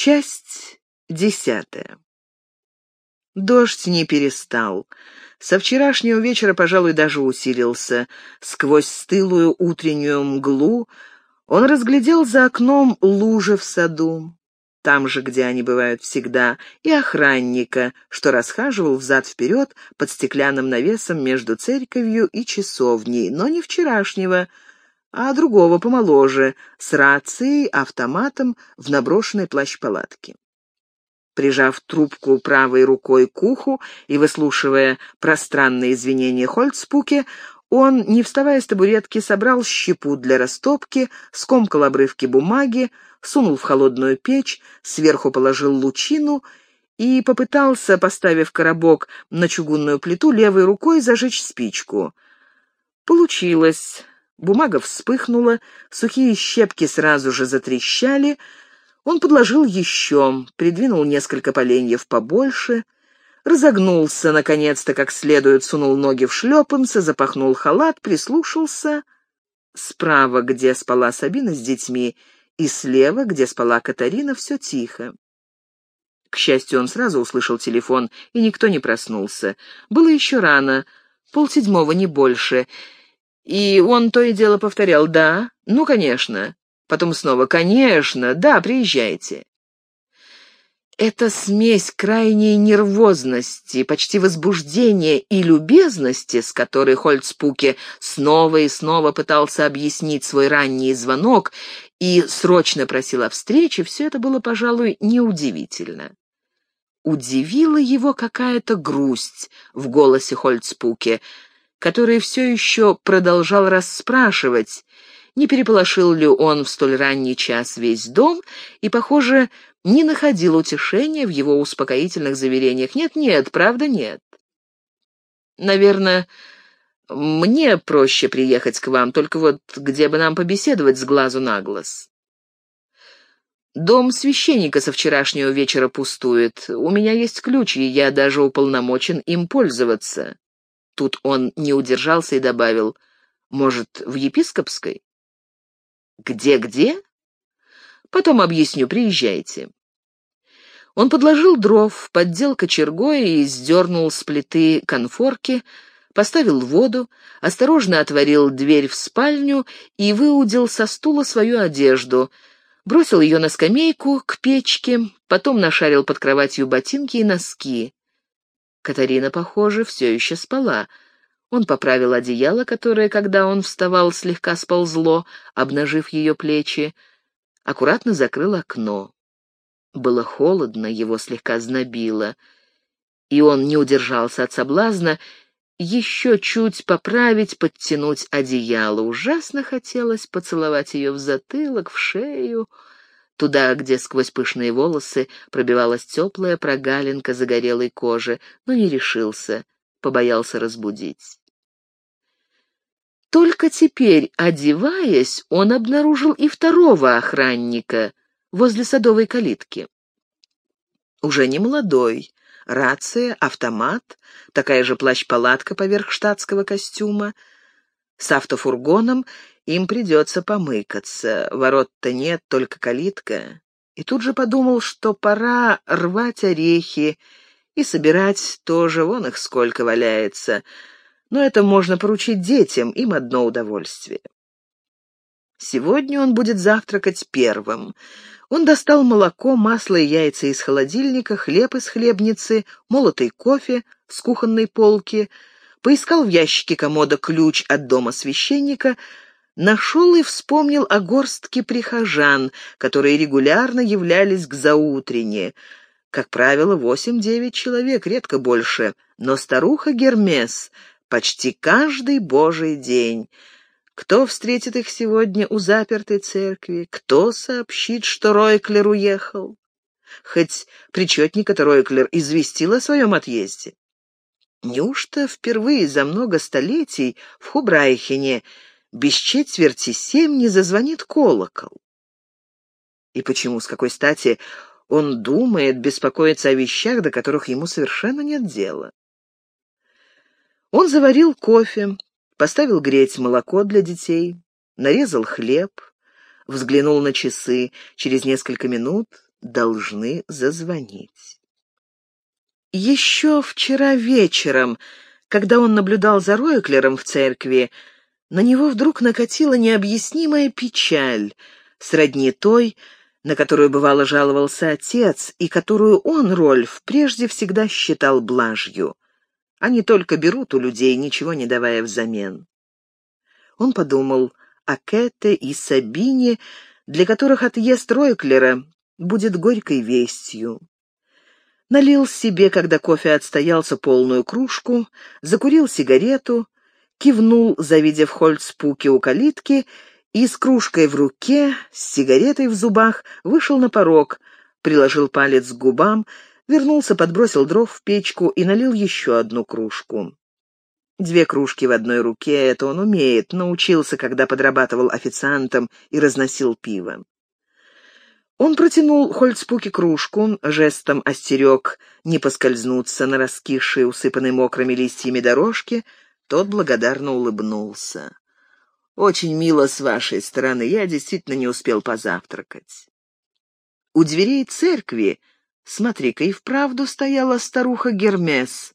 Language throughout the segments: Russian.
Часть десятая. Дождь не перестал. Со вчерашнего вечера, пожалуй, даже усилился. Сквозь стылую утреннюю мглу он разглядел за окном лужи в саду, там же, где они бывают всегда, и охранника, что расхаживал взад-вперед под стеклянным навесом между церковью и часовней, но не вчерашнего, а другого помоложе, с рацией, автоматом в наброшенной плащ-палатке. Прижав трубку правой рукой к уху и выслушивая пространные извинения Хольцпуке, он, не вставая с табуретки, собрал щепу для растопки, скомкал обрывки бумаги, сунул в холодную печь, сверху положил лучину и попытался, поставив коробок на чугунную плиту, левой рукой зажечь спичку. Получилось. Бумага вспыхнула, сухие щепки сразу же затрещали. Он подложил еще, придвинул несколько поленьев побольше, разогнулся, наконец-то, как следует, сунул ноги в шлепанцы, запахнул халат, прислушался. Справа, где спала Сабина с детьми, и слева, где спала Катарина, все тихо. К счастью, он сразу услышал телефон, и никто не проснулся. Было еще рано, полседьмого, не больше — и он то и дело повторял «да», «ну, конечно». Потом снова «конечно», «да, приезжайте». Эта смесь крайней нервозности, почти возбуждения и любезности, с которой Хольцпуке снова и снова пытался объяснить свой ранний звонок и срочно просил о встрече, все это было, пожалуй, неудивительно. Удивила его какая-то грусть в голосе Хольцпуке — который все еще продолжал расспрашивать, не переполошил ли он в столь ранний час весь дом, и, похоже, не находил утешения в его успокоительных заверениях. «Нет-нет, правда нет». «Наверное, мне проще приехать к вам, только вот где бы нам побеседовать с глазу на глаз?» «Дом священника со вчерашнего вечера пустует. У меня есть ключ, и я даже уполномочен им пользоваться». Тут он не удержался и добавил, «Может, в епископской?» «Где-где?» «Потом объясню, приезжайте». Он подложил дров, поддел кочергой и сдернул с плиты конфорки, поставил воду, осторожно отворил дверь в спальню и выудил со стула свою одежду, бросил ее на скамейку к печке, потом нашарил под кроватью ботинки и носки. Катарина, похоже, все еще спала. Он поправил одеяло, которое, когда он вставал, слегка сползло, обнажив ее плечи, аккуратно закрыл окно. Было холодно, его слегка знобило, и он не удержался от соблазна еще чуть поправить, подтянуть одеяло. Ужасно хотелось поцеловать ее в затылок, в шею, туда, где сквозь пышные волосы пробивалась теплая прогалинка загорелой кожи, но не решился, побоялся разбудить. Только теперь, одеваясь, он обнаружил и второго охранника возле садовой калитки. Уже не молодой, рация, автомат, такая же плащ-палатка поверх штатского костюма, с автофургоном им придется помыкаться. Ворот-то нет, только калитка. И тут же подумал, что пора рвать орехи и собирать тоже, вон их сколько валяется. Но это можно поручить детям, им одно удовольствие. Сегодня он будет завтракать первым. Он достал молоко, масло и яйца из холодильника, хлеб из хлебницы, молотый кофе с кухонной полки, поискал в ящике комода ключ от дома священника — нашел и вспомнил о горстке прихожан, которые регулярно являлись к заутрене. Как правило, восемь-девять человек, редко больше, но старуха Гермес почти каждый божий день. Кто встретит их сегодня у запертой церкви? Кто сообщит, что Ройклер уехал? Хоть причетник-то Ройклер известил о своем отъезде. Неужто впервые за много столетий в Хубрайхене без четверти семь не зазвонит колокол. И почему, с какой стати, он думает, беспокоится о вещах, до которых ему совершенно нет дела? Он заварил кофе, поставил греть молоко для детей, нарезал хлеб, взглянул на часы. Через несколько минут должны зазвонить. Еще вчера вечером, когда он наблюдал за Ройклером в церкви, на него вдруг накатила необъяснимая печаль, сродни той, на которую бывало жаловался отец, и которую он, Рольф, прежде всегда считал блажью. Они только берут у людей, ничего не давая взамен. Он подумал о Кэте и Сабине, для которых отъезд Ройклера будет горькой вестью. Налил себе, когда кофе отстоялся, полную кружку, закурил сигарету, кивнул, завидев Хольцпуке у калитки, и с кружкой в руке, с сигаретой в зубах, вышел на порог, приложил палец к губам, вернулся, подбросил дров в печку и налил еще одну кружку. Две кружки в одной руке — это он умеет, научился, когда подрабатывал официантом и разносил пиво. Он протянул Хольцпуке кружку, жестом остерег не поскользнуться на раскисшей, усыпанной мокрыми листьями дорожке, тот благодарно улыбнулся. «Очень мило с вашей стороны, я действительно не успел позавтракать». У дверей церкви, смотри-ка, и вправду стояла старуха Гермес,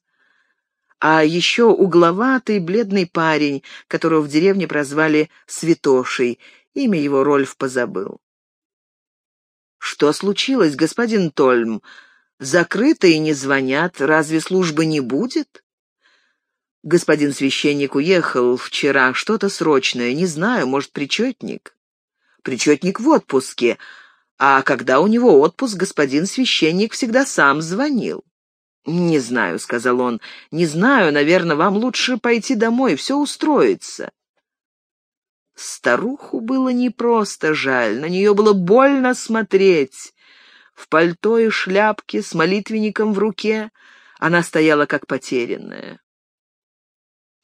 а еще угловатый бледный парень, которого в деревне прозвали Святошей, имя его Рольф позабыл. «Что случилось, господин Тольм? Закрыто и не звонят. Разве службы не будет?» «Господин священник уехал вчера. Что-то срочное. Не знаю, может, причетник?» «Причетник в отпуске. А когда у него отпуск, господин священник всегда сам звонил». «Не знаю», — сказал он. «Не знаю. Наверное, вам лучше пойти домой. Все устроится». Старуху было не просто жаль, на нее было больно смотреть. В пальто и шляпке, с молитвенником в руке, она стояла как потерянная.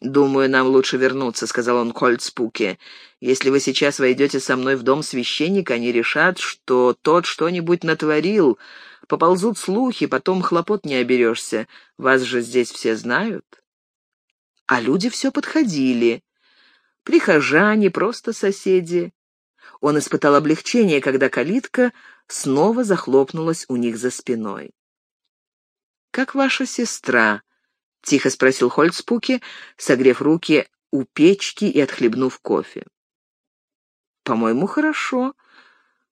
«Думаю, нам лучше вернуться», — сказал он Кольцпуке. «Если вы сейчас войдете со мной в дом священника, они решат, что тот что-нибудь натворил. Поползут слухи, потом хлопот не оберешься. Вас же здесь все знают». А люди все подходили прихожане, просто соседи. Он испытал облегчение, когда калитка снова захлопнулась у них за спиной. «Как ваша сестра?» — тихо спросил Хольцпуке, согрев руки у печки и отхлебнув кофе. «По-моему, хорошо»,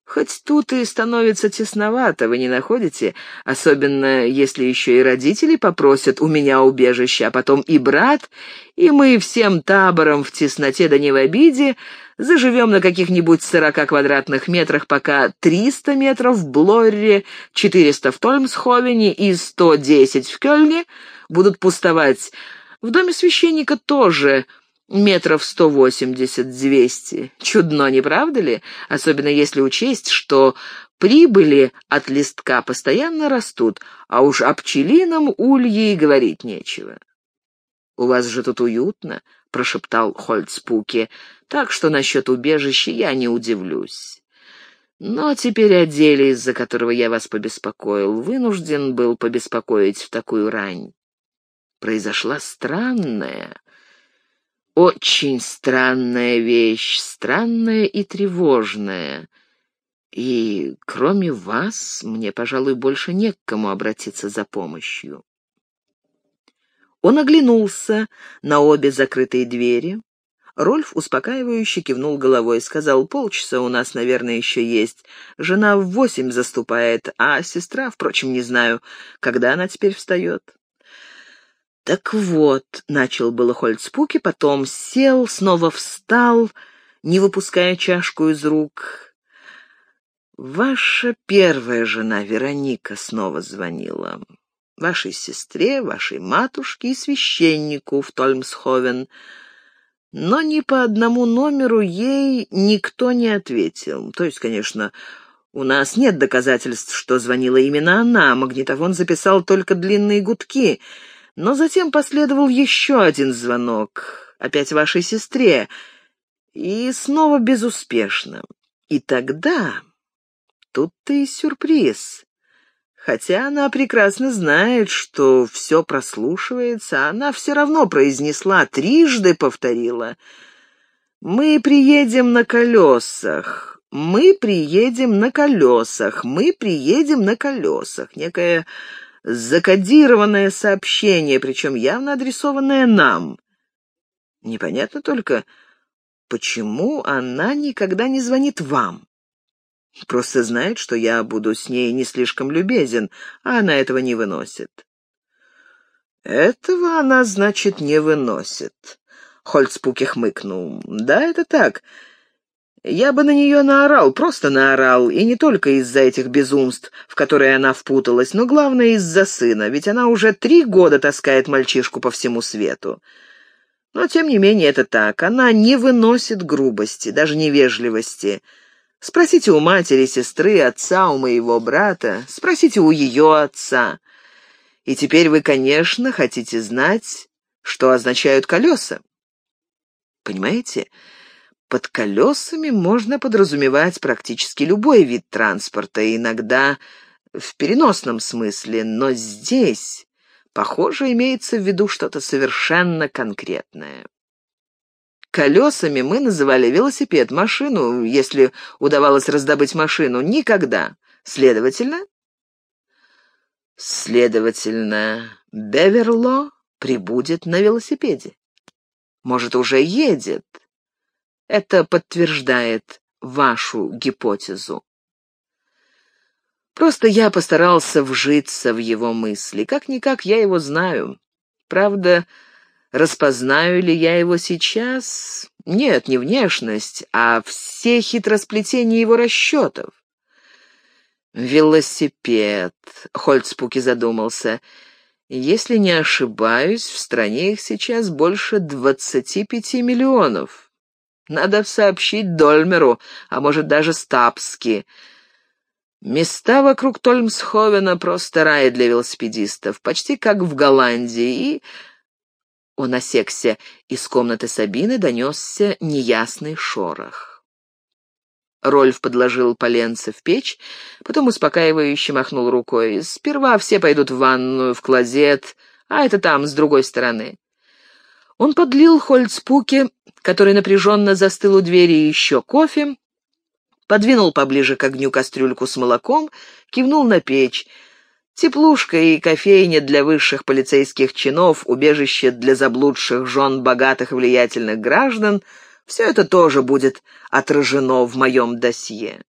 Хоть тут и становится тесновато, вы не находите? Особенно, если еще и родители попросят у меня убежище, а потом и брат, и мы всем табором в тесноте да не в обиде заживем на каких-нибудь сорока квадратных метрах, пока триста метров в Блорре, четыреста в Тольмсховене и сто десять в Кёльне будут пустовать. В доме священника тоже метров сто восемьдесят-двести. Чудно, не правда ли? Особенно если учесть, что прибыли от листка постоянно растут, а уж о пчелином улье и говорить нечего. «У вас же тут уютно», — прошептал Хольцпуке, «так что насчет убежища я не удивлюсь». Но теперь о деле, из-за которого я вас побеспокоил, вынужден был побеспокоить в такую рань. Произошла странная, очень странная вещь, странная и тревожная. И кроме вас, мне, пожалуй, больше не к кому обратиться за помощью. Он оглянулся на обе закрытые двери. Рольф успокаивающе кивнул головой, и сказал, полчаса у нас, наверное, еще есть. Жена в восемь заступает, а сестра, впрочем, не знаю, когда она теперь встает. «Так вот», — начал было Хольцпуки, потом сел, снова встал, не выпуская чашку из рук. «Ваша первая жена Вероника снова звонила. Вашей сестре, вашей матушке и священнику в Тольмсховен. Но ни по одному номеру ей никто не ответил. То есть, конечно, у нас нет доказательств, что звонила именно она. Магнитофон записал только длинные гудки — но затем последовал еще один звонок, опять вашей сестре, и снова безуспешно. И тогда тут-то и сюрприз. Хотя она прекрасно знает, что все прослушивается, она все равно произнесла, трижды повторила. «Мы приедем на колесах. Мы приедем на колесах, мы приедем на колесах. Некое закодированное сообщение, причем явно адресованное нам. Непонятно только, почему она никогда не звонит вам. Просто знает, что я буду с ней не слишком любезен, а она этого не выносит. Этого она, значит, не выносит. Хольцпуки хмыкнул. Да, это так. Я бы на нее наорал, просто наорал, и не только из-за этих безумств, в которые она впуталась, но главное из-за сына, ведь она уже три года таскает мальчишку по всему свету. Но, тем не менее, это так. Она не выносит грубости, даже невежливости. Спросите у матери, сестры, отца, у моего брата. Спросите у ее отца. И теперь вы, конечно, хотите знать, что означают колеса. Понимаете? Под колесами можно подразумевать практически любой вид транспорта, иногда в переносном смысле, но здесь, похоже, имеется в виду что-то совершенно конкретное. Колесами мы называли велосипед, машину, если удавалось раздобыть машину, никогда. Следовательно? Следовательно, Беверло прибудет на велосипеде. Может, уже едет. Это подтверждает вашу гипотезу. Просто я постарался вжиться в его мысли. Как-никак я его знаю. Правда, распознаю ли я его сейчас? Нет, не внешность, а все хитросплетения его расчетов. «Велосипед», — Хольцпуки задумался. «Если не ошибаюсь, в стране их сейчас больше двадцати пяти миллионов». Надо сообщить Дольмеру, а может даже Стапски. Места вокруг Тольмсховена просто рай для велосипедистов, почти как в Голландии, и... Он осекся, из комнаты Сабины донесся неясный шорох. Рольф подложил поленце в печь, потом успокаивающе махнул рукой. «Сперва все пойдут в ванную, в клозет, а это там, с другой стороны». Он подлил Хольцпуке, который напряженно застыл у двери, еще кофе, подвинул поближе к огню кастрюльку с молоком, кивнул на печь. Теплушка и кофейня для высших полицейских чинов, убежище для заблудших жен богатых влиятельных граждан — все это тоже будет отражено в моем досье.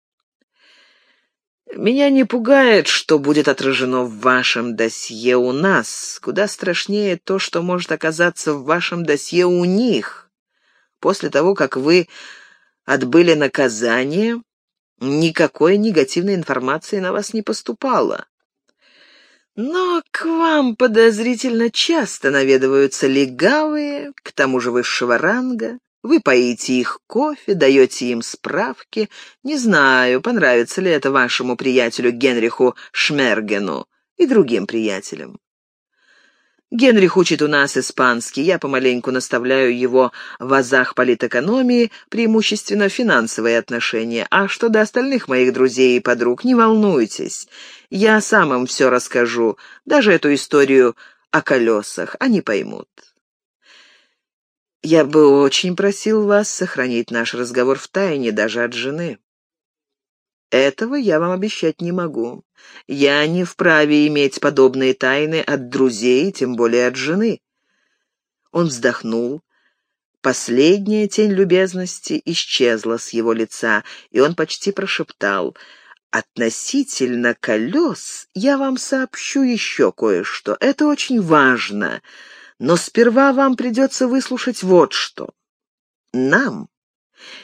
Меня не пугает, что будет отражено в вашем досье у нас. Куда страшнее то, что может оказаться в вашем досье у них. После того, как вы отбыли наказание, никакой негативной информации на вас не поступало. Но к вам подозрительно часто наведываются легавые, к тому же высшего ранга. Вы поите их кофе, даете им справки. Не знаю, понравится ли это вашему приятелю Генриху Шмергену и другим приятелям. Генрих учит у нас испанский, я помаленьку наставляю его в азах политэкономии, преимущественно финансовые отношения. А что до остальных моих друзей и подруг, не волнуйтесь. Я сам им все расскажу, даже эту историю о колесах, они поймут. Я бы очень просил вас сохранить наш разговор в тайне даже от жены. Этого я вам обещать не могу. Я не вправе иметь подобные тайны от друзей, тем более от жены. Он вздохнул. Последняя тень любезности исчезла с его лица, и он почти прошептал — Относительно колес я вам сообщу еще кое-что. Это очень важно. Но сперва вам придется выслушать вот что. Нам,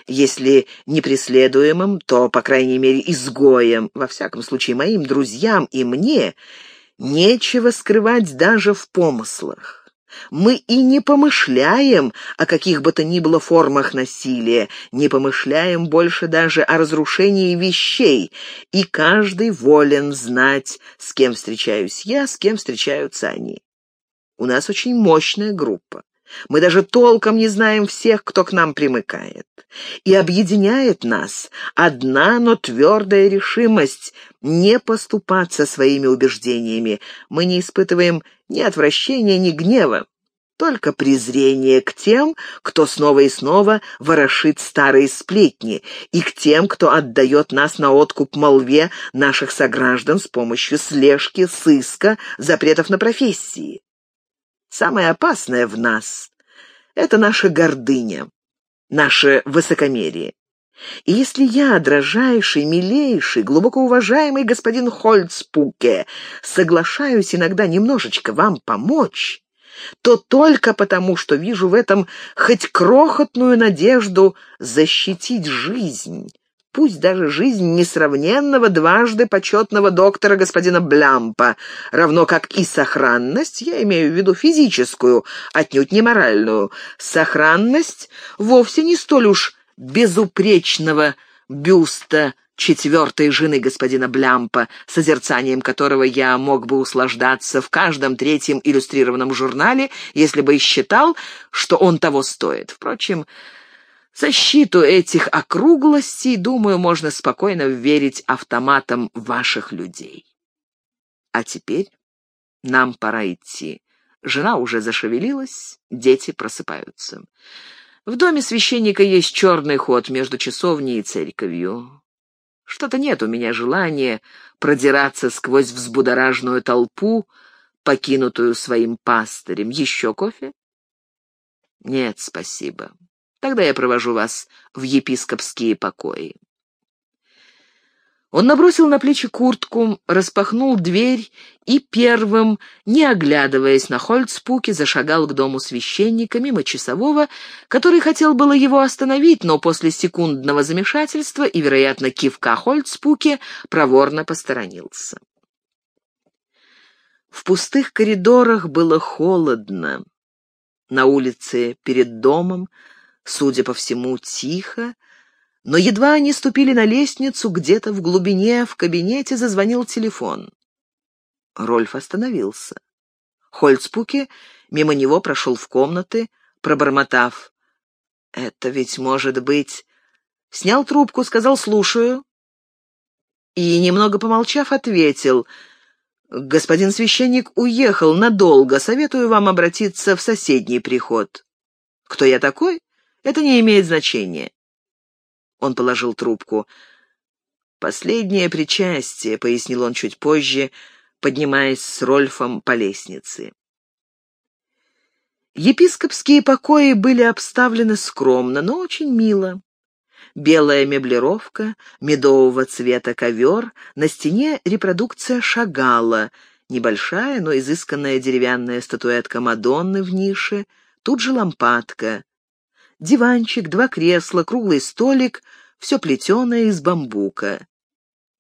если не преследуемым, то, по крайней мере, изгоем, во всяком случае, моим друзьям и мне, нечего скрывать даже в помыслах. Мы и не помышляем о каких бы то ни было формах насилия, не помышляем больше даже о разрушении вещей, и каждый волен знать, с кем встречаюсь я, с кем встречаются они. У нас очень мощная группа. Мы даже толком не знаем всех, кто к нам примыкает. И объединяет нас одна, но твердая решимость не поступаться своими убеждениями. Мы не испытываем ни отвращения, ни гнева, только презрение к тем, кто снова и снова ворошит старые сплетни, и к тем, кто отдает нас на откуп молве наших сограждан с помощью слежки, сыска, запретов на профессии. Самое опасное в нас — это наша гордыня, наше высокомерие. И если я, дрожайший, милейший, глубоко уважаемый господин Хольцпуке, соглашаюсь иногда немножечко вам помочь, то только потому, что вижу в этом хоть крохотную надежду защитить жизнь, пусть даже жизнь несравненного дважды почетного доктора господина Блямпа, равно как и сохранность, я имею в виду физическую, отнюдь не моральную, сохранность вовсе не столь уж безупречного бюста четвертой жены господина Блямпа, созерцанием которого я мог бы услаждаться в каждом третьем иллюстрированном журнале, если бы и считал, что он того стоит. Впрочем, защиту этих округлостей, думаю, можно спокойно верить автоматам ваших людей. А теперь нам пора идти. Жена уже зашевелилась, дети просыпаются. В доме священника есть черный ход между часовней и церковью. Что-то нет у меня желания продираться сквозь взбудораженную толпу, покинутую своим пастырем. Еще кофе? Нет, спасибо. Тогда я провожу вас в епископские покои. Он набросил на плечи куртку, распахнул дверь и первым, не оглядываясь на Хольцпуке, зашагал к дому священника мимо часового, который хотел было его остановить, но после секундного замешательства и, вероятно, кивка Хольцпуке проворно посторонился. В пустых коридорах было холодно. На улице перед домом, судя по всему, тихо, но едва они ступили на лестницу, где-то в глубине в кабинете зазвонил телефон. Рольф остановился. Хольцпуке мимо него прошел в комнаты, пробормотав. «Это ведь может быть...» Снял трубку, сказал «слушаю». И, немного помолчав, ответил. «Господин священник уехал надолго. Советую вам обратиться в соседний приход». «Кто я такой? Это не имеет значения. Он положил трубку. «Последнее причастие», — пояснил он чуть позже, поднимаясь с Рольфом по лестнице. Епископские покои были обставлены скромно, но очень мило. Белая меблировка, медового цвета ковер, на стене репродукция шагала, небольшая, но изысканная деревянная статуэтка Мадонны в нише, тут же лампадка. Диванчик, два кресла, круглый столик, все плетеное из бамбука.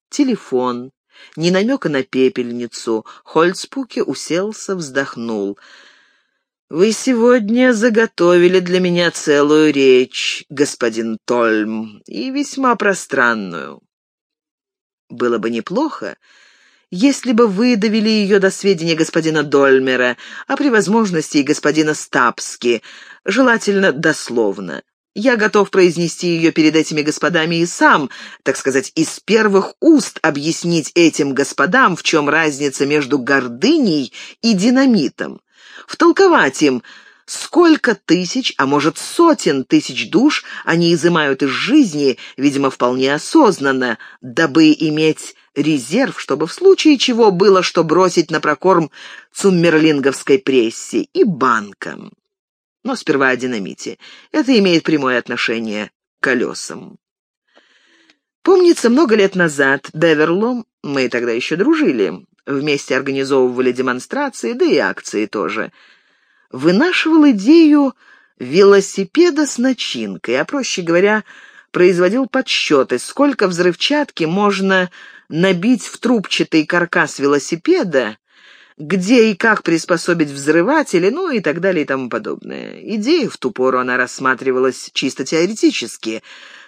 Телефон. Ни намека на пепельницу. Хольцпуке уселся, вздохнул. «Вы сегодня заготовили для меня целую речь, господин Тольм, и весьма пространную. Было бы неплохо, если бы вы довели ее до сведения господина Дольмера, а при возможности и господина Стапски, желательно дословно. Я готов произнести ее перед этими господами и сам, так сказать, из первых уст объяснить этим господам, в чем разница между гордыней и динамитом. Втолковать им, сколько тысяч, а может сотен тысяч душ они изымают из жизни, видимо, вполне осознанно, дабы иметь резерв, чтобы в случае чего было что бросить на прокорм цуммерлинговской прессе и банкам. Но сперва о динамите. Это имеет прямое отношение к колесам. Помнится, много лет назад Беверлом, мы тогда еще дружили, вместе организовывали демонстрации, да и акции тоже, вынашивал идею велосипеда с начинкой, а, проще говоря, производил подсчеты, сколько взрывчатки можно набить в трубчатый каркас велосипеда, где и как приспособить взрыватели, ну и так далее и тому подобное. Идея в ту пору она рассматривалась чисто теоретически,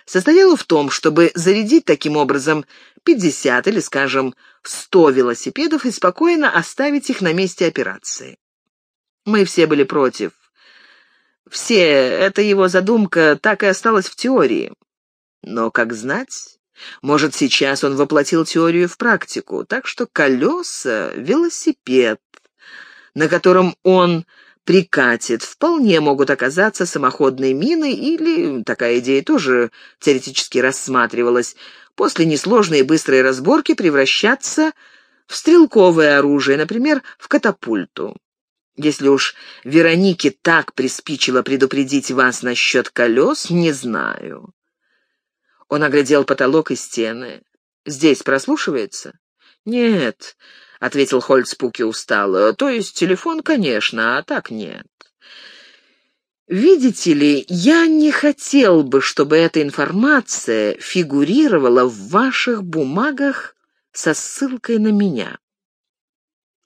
состояла в том, чтобы зарядить таким образом 50 или, скажем, 100 велосипедов и спокойно оставить их на месте операции. Мы все были против. Все, эта его задумка так и осталась в теории. Но, как знать, может, сейчас он воплотил теорию в практику, так что колеса — велосипед, на котором он прикатит, вполне могут оказаться самоходные мины или, такая идея тоже теоретически рассматривалась, после несложной и быстрой разборки превращаться в стрелковое оружие, например, в катапульту. Если уж Веронике так приспичило предупредить вас насчет колес, не знаю. Он оглядел потолок и стены. Здесь прослушивается? Нет, — ответил Хольцпуки устало. «То есть телефон, конечно, а так нет». «Видите ли, я не хотел бы, чтобы эта информация фигурировала в ваших бумагах со ссылкой на меня».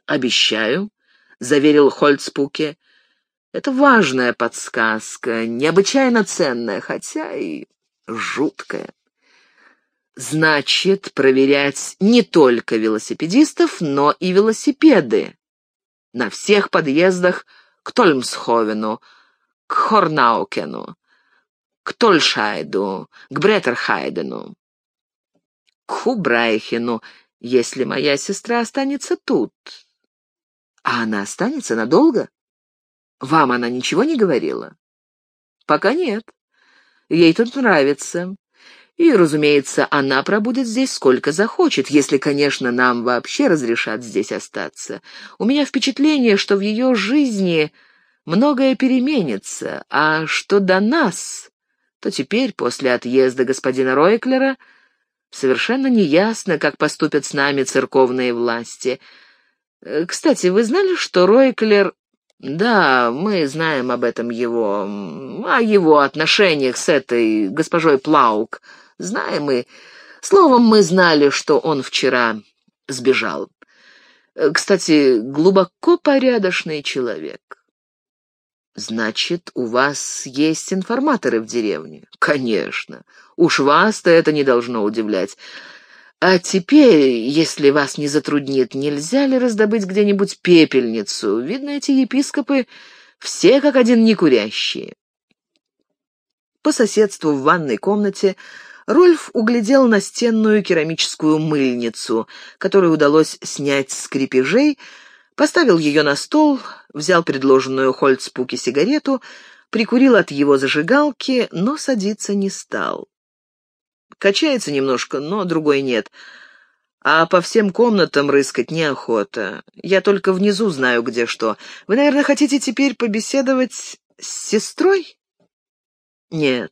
«Обещаю», — заверил Хольцпуке. «Это важная подсказка, необычайно ценная, хотя и жуткая». Значит, проверять не только велосипедистов, но и велосипеды. На всех подъездах к Тольмсховену, к Хорнаукену, к Тольшайду, к Бреттерхайдену, к Хубрайхену, если моя сестра останется тут. А она останется надолго? Вам она ничего не говорила? Пока нет. Ей тут нравится. И, разумеется, она пробудет здесь сколько захочет, если, конечно, нам вообще разрешат здесь остаться. У меня впечатление, что в ее жизни многое переменится, а что до нас, то теперь, после отъезда господина Ройклера, совершенно неясно, как поступят с нами церковные власти. Э, кстати, вы знали, что Ройклер... Да, мы знаем об этом его... о его отношениях с этой госпожой Плаук — Знаем мы. Словом, мы знали, что он вчера сбежал. Э, кстати, глубоко порядочный человек. Значит, у вас есть информаторы в деревне? Конечно. Уж вас-то это не должно удивлять. А теперь, если вас не затруднит, нельзя ли раздобыть где-нибудь пепельницу? Видно, эти епископы все как один некурящие. По соседству в ванной комнате Рольф углядел настенную керамическую мыльницу, которую удалось снять с крепежей, поставил ее на стол, взял предложенную Хольцпуке сигарету, прикурил от его зажигалки, но садиться не стал. Качается немножко, но другой нет. А по всем комнатам рыскать неохота. Я только внизу знаю, где что. Вы, наверное, хотите теперь побеседовать с сестрой? Нет,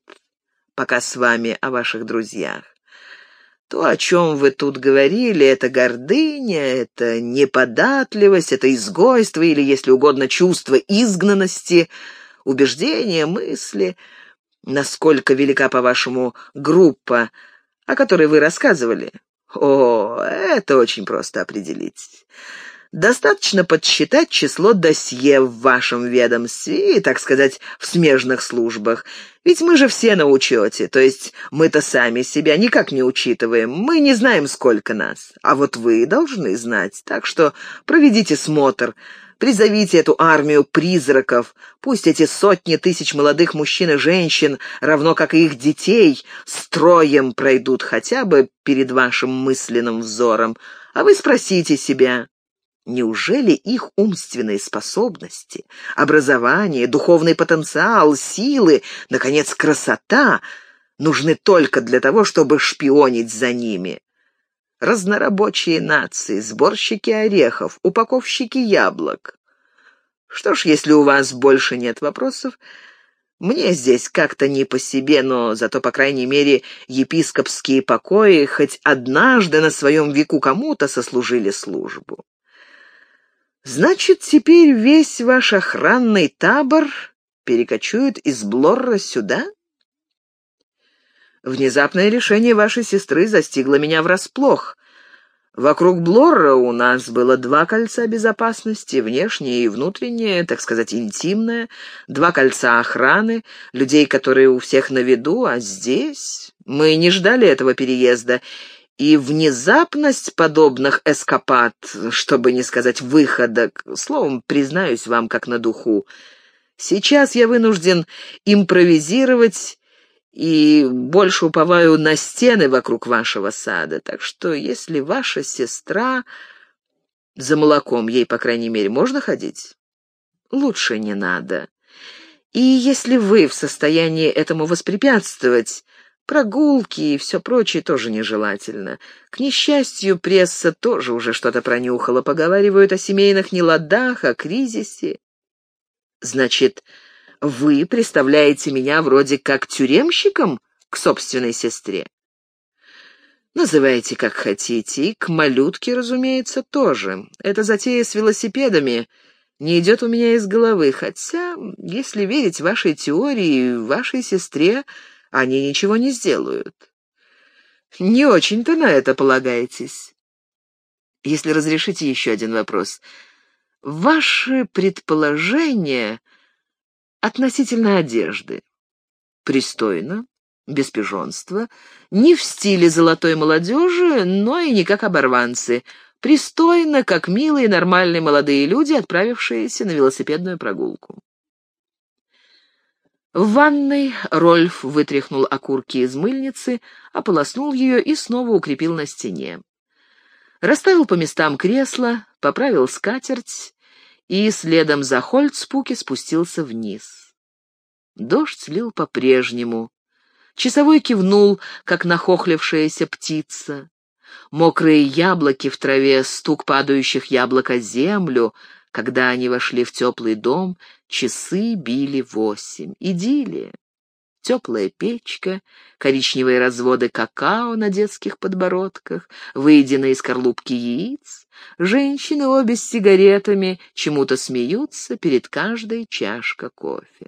пока с вами о ваших друзьях. То, о чем вы тут говорили, это гордыня, это неподатливость, это изгойство или, если угодно, чувство изгнанности, убеждения, мысли. Насколько велика, по-вашему, группа, о которой вы рассказывали? О, это очень просто определить. Достаточно подсчитать число досье в вашем ведомстве и, так сказать, в смежных службах. Ведь мы же все на учете, то есть мы-то сами себя никак не учитываем, мы не знаем, сколько нас. А вот вы должны знать, так что проведите смотр, призовите эту армию призраков, пусть эти сотни тысяч молодых мужчин и женщин, равно как и их детей, строем пройдут хотя бы перед вашим мысленным взором, а вы спросите себя, Неужели их умственные способности, образование, духовный потенциал, силы, наконец, красота нужны только для того, чтобы шпионить за ними? Разнорабочие нации, сборщики орехов, упаковщики яблок. Что ж, если у вас больше нет вопросов, мне здесь как-то не по себе, но зато, по крайней мере, епископские покои хоть однажды на своем веку кому-то сослужили службу. Значит, теперь весь ваш охранный табор перекочует из Блорра сюда? Внезапное решение вашей сестры застигло меня врасплох. Вокруг Блорра у нас было два кольца безопасности, внешнее и внутреннее, так сказать, интимное, два кольца охраны, людей, которые у всех на виду, а здесь мы не ждали этого переезда, и внезапность подобных эскапад, чтобы не сказать выходок, словом, признаюсь вам как на духу. Сейчас я вынужден импровизировать и больше уповаю на стены вокруг вашего сада, так что если ваша сестра... За молоком ей, по крайней мере, можно ходить? лучше не надо. И если вы в состоянии этому воспрепятствовать, прогулки и все прочее тоже нежелательно. К несчастью, пресса тоже уже что-то пронюхала, поговаривают о семейных неладах, о кризисе. Значит, вы представляете меня вроде как тюремщиком к собственной сестре? Называйте как хотите, и к малютке, разумеется, тоже. Эта затея с велосипедами не идет у меня из головы, хотя, если верить вашей теории, вашей сестре они ничего не сделают. Не очень-то на это полагаетесь. Если разрешите еще один вопрос. Ваши предположения относительно одежды. Пристойно, без пижонства, не в стиле золотой молодежи, но и не как оборванцы. Пристойно, как милые нормальные молодые люди, отправившиеся на велосипедную прогулку. В ванной Рольф вытряхнул окурки из мыльницы, ополоснул ее и снова укрепил на стене. Расставил по местам кресла, поправил скатерть и следом за Хольцпуки спустился вниз. Дождь лил по-прежнему. Часовой кивнул, как нахохлившаяся птица. Мокрые яблоки в траве, стук падающих яблок о землю. Когда они вошли в теплый дом, часы били восемь. Идиллия. Теплая печка, коричневые разводы какао на детских подбородках, выеденные из скорлупки яиц. Женщины обе с сигаретами чему-то смеются перед каждой чашка кофе.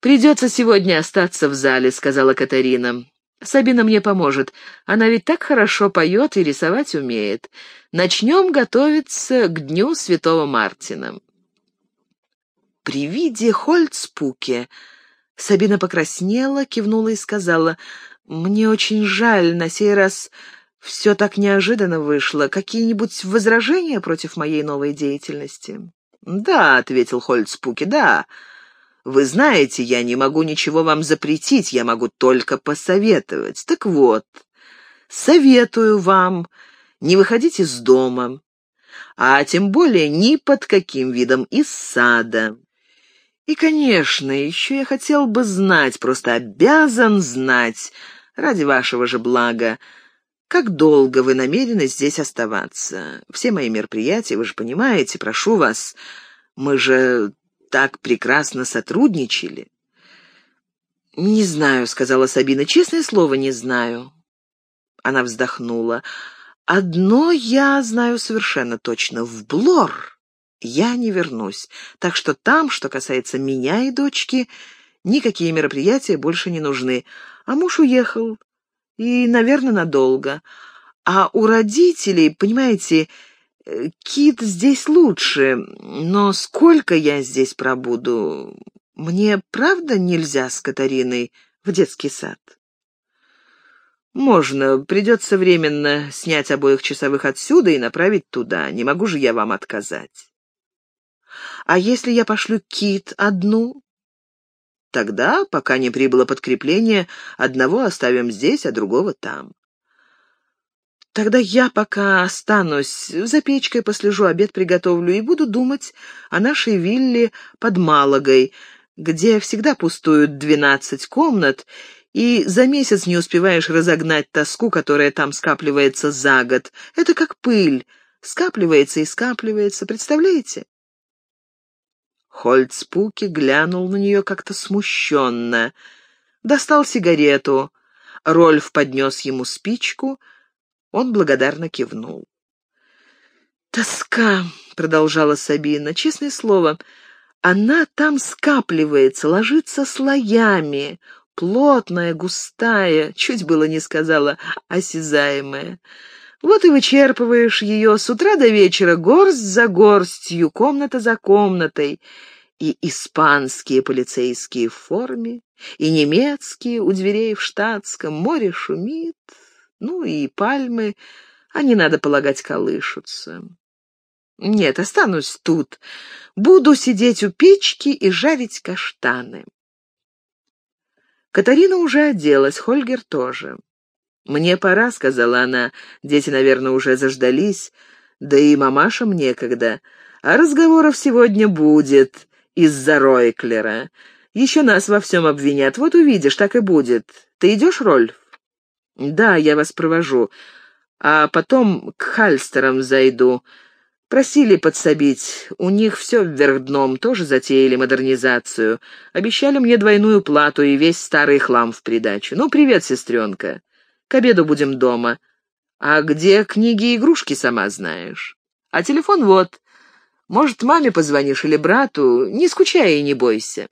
«Придется сегодня остаться в зале», — сказала Катарина. «Сабина мне поможет. Она ведь так хорошо поет и рисовать умеет. Начнем готовиться к Дню Святого Мартина». При виде Хольцпуке Сабина покраснела, кивнула и сказала, «Мне очень жаль, на сей раз все так неожиданно вышло. Какие-нибудь возражения против моей новой деятельности?» «Да», — ответил Хольцпуке, — «да. Вы знаете, я не могу ничего вам запретить, я могу только посоветовать. Так вот, советую вам не выходить из дома, а тем более ни под каким видом из сада. И, конечно, еще я хотел бы знать, просто обязан знать, ради вашего же блага, как долго вы намерены здесь оставаться. Все мои мероприятия, вы же понимаете, прошу вас, мы же так прекрасно сотрудничали. «Не знаю», — сказала Сабина, — «честное слово, не знаю». Она вздохнула. «Одно я знаю совершенно точно. В Блор я не вернусь. Так что там, что касается меня и дочки, никакие мероприятия больше не нужны. А муж уехал. И, наверное, надолго. А у родителей, понимаете, э, Кит здесь лучше, но сколько я здесь пробуду? Мне правда нельзя с Катариной в детский сад? Можно, придется временно снять обоих часовых отсюда и направить туда. Не могу же я вам отказать. А если я пошлю Кит одну? Тогда, пока не прибыло подкрепление, одного оставим здесь, а другого там. Тогда я пока останусь, за печкой послежу, обед приготовлю и буду думать о нашей вилле под Малагой, где всегда пустуют двенадцать комнат, и за месяц не успеваешь разогнать тоску, которая там скапливается за год. Это как пыль, скапливается и скапливается, представляете? Хольцпуки глянул на нее как-то смущенно. Достал сигарету. Рольф поднес ему спичку. Он благодарно кивнул. «Тоска», — продолжала Сабина, — «честное слово, она там скапливается, ложится слоями, плотная, густая, чуть было не сказала, осязаемая. Вот и вычерпываешь ее с утра до вечера горсть за горстью, комната за комнатой. И испанские полицейские в форме, и немецкие у дверей в штатском, море шумит, ну и пальмы, они, надо полагать, колышутся. Нет, останусь тут, буду сидеть у печки и жарить каштаны. Катарина уже оделась, Хольгер тоже. «Мне пора», — сказала она. «Дети, наверное, уже заждались. Да и мамашам некогда. А разговоров сегодня будет из-за Ройклера. Еще нас во всем обвинят. Вот увидишь, так и будет. Ты идешь, Рольф?» «Да, я вас провожу. А потом к Хальстерам зайду. Просили подсобить. У них все вверх дном, тоже затеяли модернизацию. Обещали мне двойную плату и весь старый хлам в придачу. Ну, привет, сестренка. К обеду будем дома. А где книги и игрушки, сама знаешь. А телефон вот. Может, маме позвонишь или брату. Не скучай и не бойся.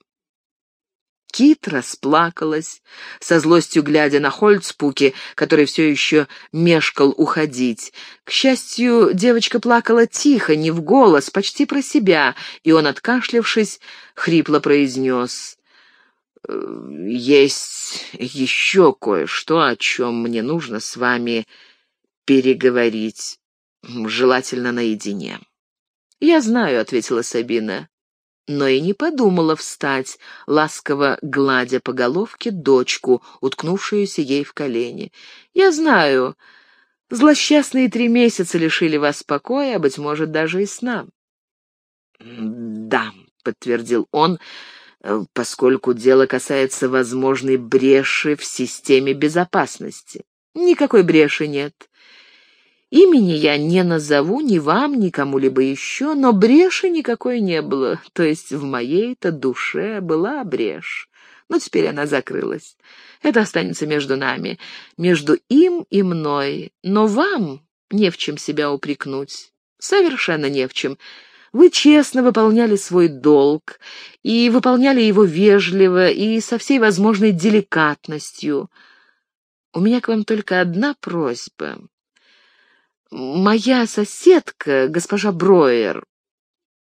Кит расплакалась, со злостью глядя на Хольцпуки, который все еще мешкал уходить. К счастью, девочка плакала тихо, не в голос, почти про себя, и он, откашлявшись, хрипло произнес «Э, «Есть еще кое-что, о чем мне нужно с вами переговорить, желательно наедине». «Я знаю», — ответила Сабина но и не подумала встать, ласково гладя по головке дочку, уткнувшуюся ей в колени. «Я знаю, злосчастные три месяца лишили вас покоя, а, быть может, даже и сна». «Да», — подтвердил он, поскольку дело касается возможной бреши в системе безопасности. «Никакой бреши нет. Имени я не назову ни вам, ни кому-либо еще, но бреши никакой не было, то есть в моей-то душе была брешь. Но теперь она закрылась. Это останется между нами, между им и мной, но вам не в чем себя упрекнуть. Совершенно не в чем. Вы честно выполняли свой долг, и выполняли его вежливо и со всей возможной деликатностью. У меня к вам только одна просьба. Моя соседка, госпожа Броер,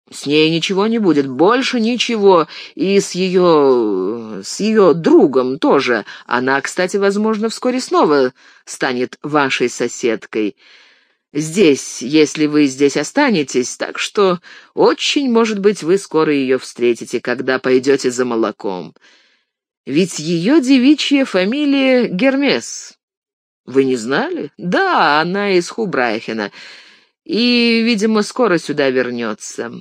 с ней ничего не будет, больше ничего, и с ее... с ее другом тоже. Она, кстати, возможно, вскоре снова станет вашей соседкой. Здесь, если вы здесь останетесь, так что очень, может быть, вы скоро ее встретите, когда пойдете за молоком. Ведь ее девичья фамилия Гермес. «Вы не знали?» «Да, она из Хубрайхена. И, видимо, скоро сюда вернется.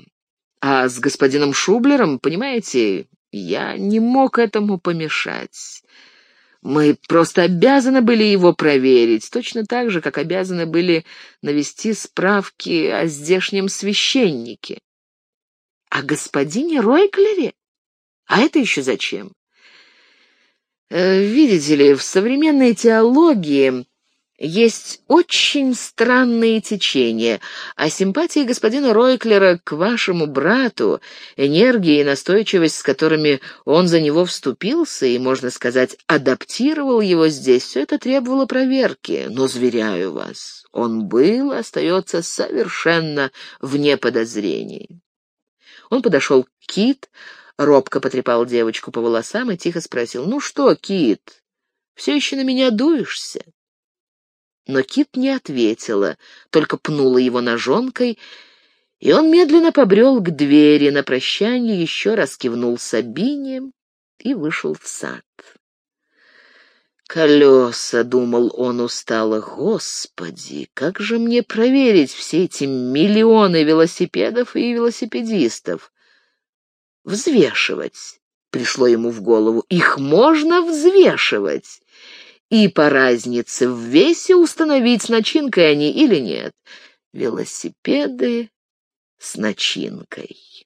А с господином Шублером, понимаете, я не мог этому помешать. Мы просто обязаны были его проверить, точно так же, как обязаны были навести справки о здешнем священнике. О господине Ройклере? А это еще зачем? Э, видите ли, в современной теологии есть очень странные течения, а симпатии господина Ройклера к вашему брату, энергия и настойчивость, с которыми он за него вступился и, можно сказать, адаптировал его здесь, все это требовало проверки. Но, зверяю вас, он был и остается совершенно вне подозрений. Он подошел к Кит, робко потрепал девочку по волосам и тихо спросил, «Ну что, Кит, все еще на меня дуешься?» Но Кит не ответила, только пнула его ножонкой, и он медленно побрел к двери, на прощание еще раз кивнул Сабине и вышел в сад. «Колеса», — думал он устало, — «Господи, как же мне проверить все эти миллионы велосипедов и велосипедистов? взвешивать, пришло ему в голову. Их можно взвешивать. И по разнице в весе установить, с начинкой они или нет. Велосипеды с начинкой.